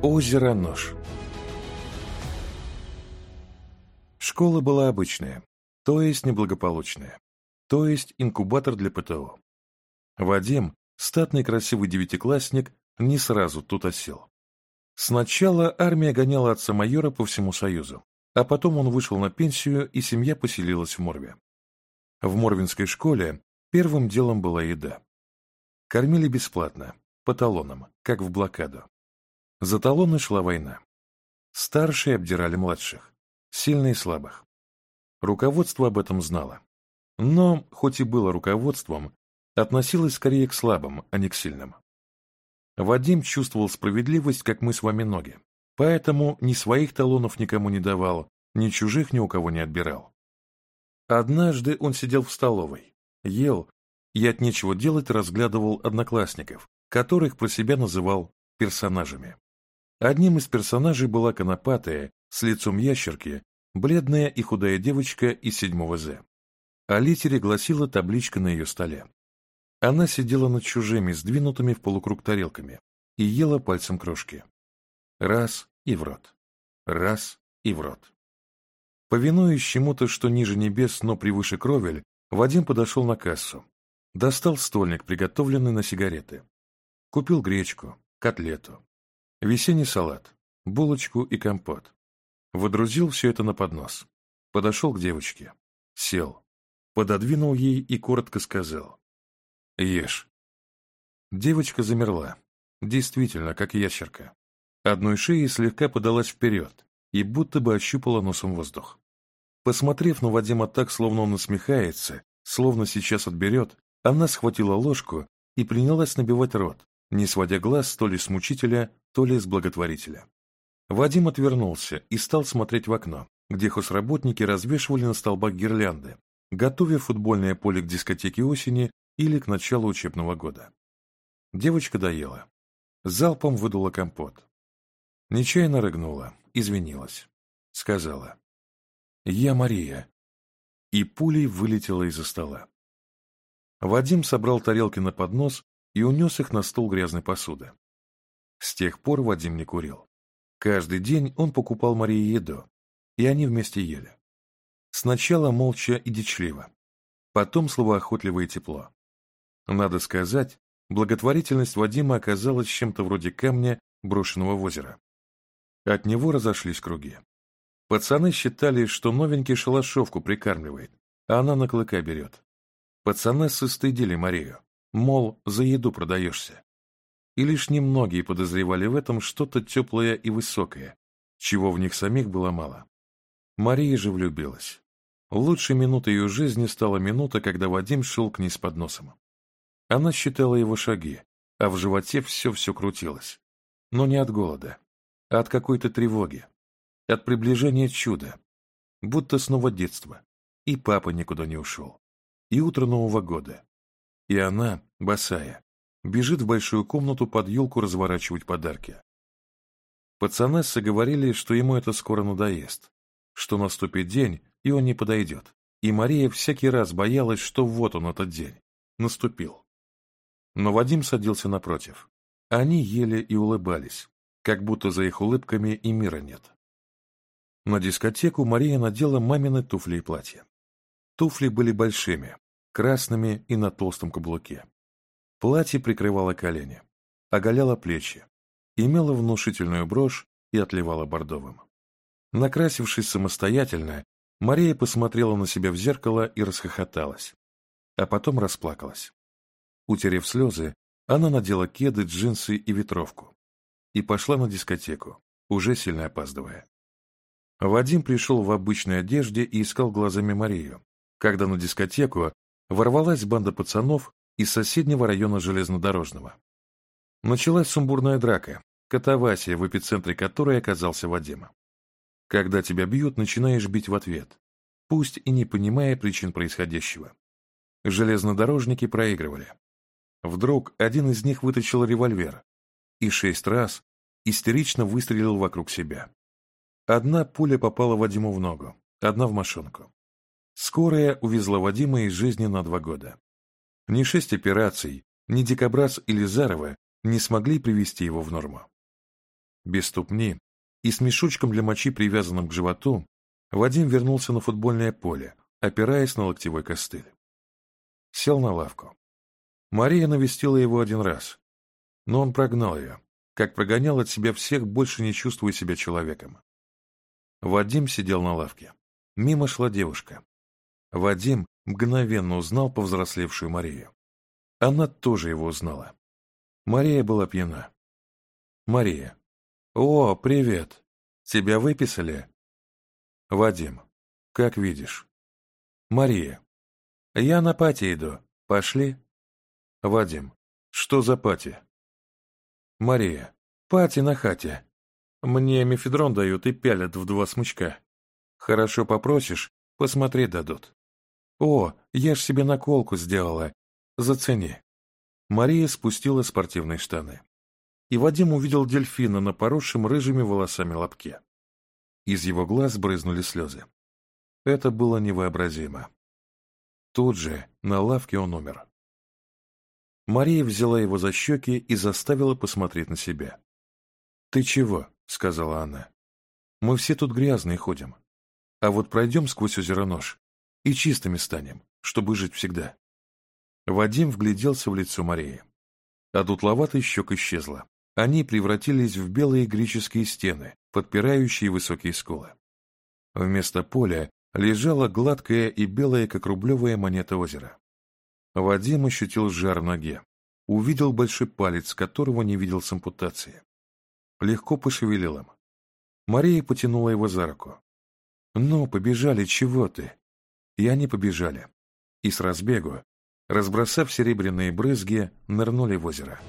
Озеро Нож. Школа была обычная, то есть неблагополучная, то есть инкубатор для ПТО. Вадим, статный красивый девятиклассник, не сразу тут осел. Сначала армия гоняла отца майора по всему Союзу, а потом он вышел на пенсию, и семья поселилась в Морве. В Морвинской школе первым делом была еда. Кормили бесплатно, по талонам, как в блокаду. За талоны шла война. Старшие обдирали младших, сильные и слабых. Руководство об этом знало. Но, хоть и было руководством, относилось скорее к слабым, а не к сильным. Вадим чувствовал справедливость, как мы с вами ноги, поэтому ни своих талонов никому не давал, ни чужих ни у кого не отбирал. Однажды он сидел в столовой, ел и от нечего делать разглядывал одноклассников, которых про себя называл персонажами. Одним из персонажей была конопатая, с лицом ящерки, бледная и худая девочка из седьмого З. А О литере гласила табличка на ее столе. Она сидела над чужими, сдвинутыми в полукруг тарелками, и ела пальцем крошки. Раз и в рот. Раз и в рот. Повинуясь чему-то, что ниже небес, но превыше кровель, Вадим подошел на кассу. Достал стольник, приготовленный на сигареты. Купил гречку, котлету, Весенний салат, булочку и компот. Водрузил все это на поднос. Подошел к девочке. Сел. Пододвинул ей и коротко сказал. «Ешь». Девочка замерла. Действительно, как ящерка. Одной шеей слегка подалась вперед и будто бы ощупала носом воздух. Посмотрев на Вадима так, словно он насмехается, словно сейчас отберет, она схватила ложку и принялась набивать рот, не сводя глаз то ли с мучителя, то ли с благотворителя. Вадим отвернулся и стал смотреть в окно, где хозработники развешивали на столбах гирлянды, готовя футбольное поле к дискотеке осени или к началу учебного года. Девочка доела. Залпом выдула компот. Нечаянно рыгнула, извинилась. Сказала. «Я Мария». И пулей вылетела из-за стола. Вадим собрал тарелки на поднос и унес их на стол грязной посуды. С тех пор Вадим не курил. Каждый день он покупал Марии еду, и они вместе ели. Сначала молча и дичливо, потом словоохотливо и тепло. Надо сказать, благотворительность Вадима оказалась чем-то вроде камня, брошенного в озеро. От него разошлись круги. Пацаны считали, что новенький шалашовку прикармливает, а она на клыка берет. Пацаны состыдили Марию мол, за еду продаешься. И лишь немногие подозревали в этом что-то теплое и высокое, чего в них самих было мало. Мария же влюбилась. Лучшей минутой ее жизни стала минута, когда Вадим шел к ней с подносом. Она считала его шаги, а в животе все-все крутилось. Но не от голода, а от какой-то тревоги, от приближения чуда, будто снова детство. И папа никуда не ушел. И утро Нового года, и она, босая, бежит в большую комнату под елку разворачивать подарки. Пацанессы говорили, что ему это скоро надоест, что наступит день, и он не подойдет. И Мария всякий раз боялась, что вот он этот день. Наступил. Но Вадим садился напротив. Они ели и улыбались, как будто за их улыбками и мира нет. На дискотеку Мария надела мамины туфли и платье. Туфли были большими, красными и на толстом каблуке. Платье прикрывало колени, оголяло плечи, имело внушительную брошь и отливало бордовым. Накрасившись самостоятельно, Мария посмотрела на себя в зеркало и расхохоталась, а потом расплакалась. Утерев слезы, она надела кеды, джинсы и ветровку и пошла на дискотеку, уже сильно опаздывая. Вадим пришел в обычной одежде и искал глазами Марию, когда на дискотеку ворвалась банда пацанов из соседнего района железнодорожного. Началась сумбурная драка, катавасия, в эпицентре которой оказался Вадима. Когда тебя бьют, начинаешь бить в ответ, пусть и не понимая причин происходящего. Железнодорожники проигрывали. Вдруг один из них вытащил револьвер и шесть раз истерично выстрелил вокруг себя. Одна пуля попала Вадиму в ногу, одна в мошонку. Скорая увезла Вадима из жизни на два года. Ни шесть операций, ни Дикобраз или Зарова не смогли привести его в норму. Без ступни и с мешочком для мочи, привязанным к животу, Вадим вернулся на футбольное поле, опираясь на локтевой костыль. Сел на лавку. Мария навестила его один раз, но он прогнал ее, как прогонял от себя всех, больше не чувствуя себя человеком. Вадим сидел на лавке. Мимо шла девушка. Вадим мгновенно узнал повзрослевшую Марию. Она тоже его узнала. Мария была пьяна. «Мария. О, привет! Тебя выписали?» «Вадим. Как видишь?» «Мария. Я на пати иду. Пошли?» «Вадим. Что за пати?» «Мария. Пати на хате. Мне мефедрон дают и пялят в два смычка. Хорошо попросишь, посмотреть дадут. «О, я ж себе наколку сделала! Зацени!» Мария спустила спортивные штаны. И Вадим увидел дельфина на поросшем рыжими волосами лобке. Из его глаз брызнули слезы. Это было невообразимо. Тут же, на лавке он умер. Мария взяла его за щеки и заставила посмотреть на себя. «Ты чего?» — сказала она. «Мы все тут грязные ходим. А вот пройдем сквозь озеро Нож, и чистыми станем, чтобы жить всегда. Вадим вгляделся в лицо Марии. А дутловатая щек исчезла. Они превратились в белые греческие стены, подпирающие высокие скулы. Вместо поля лежала гладкая и белая, как рублевая монета озера. Вадим ощутил жар в ноге. Увидел большой палец, которого не видел с ампутации. Легко пошевелил им. Мария потянула его за руку. «Ну, побежали, чего ты? и они побежали. И с разбегу, разбросав серебряные брызги, нырнули в озеро.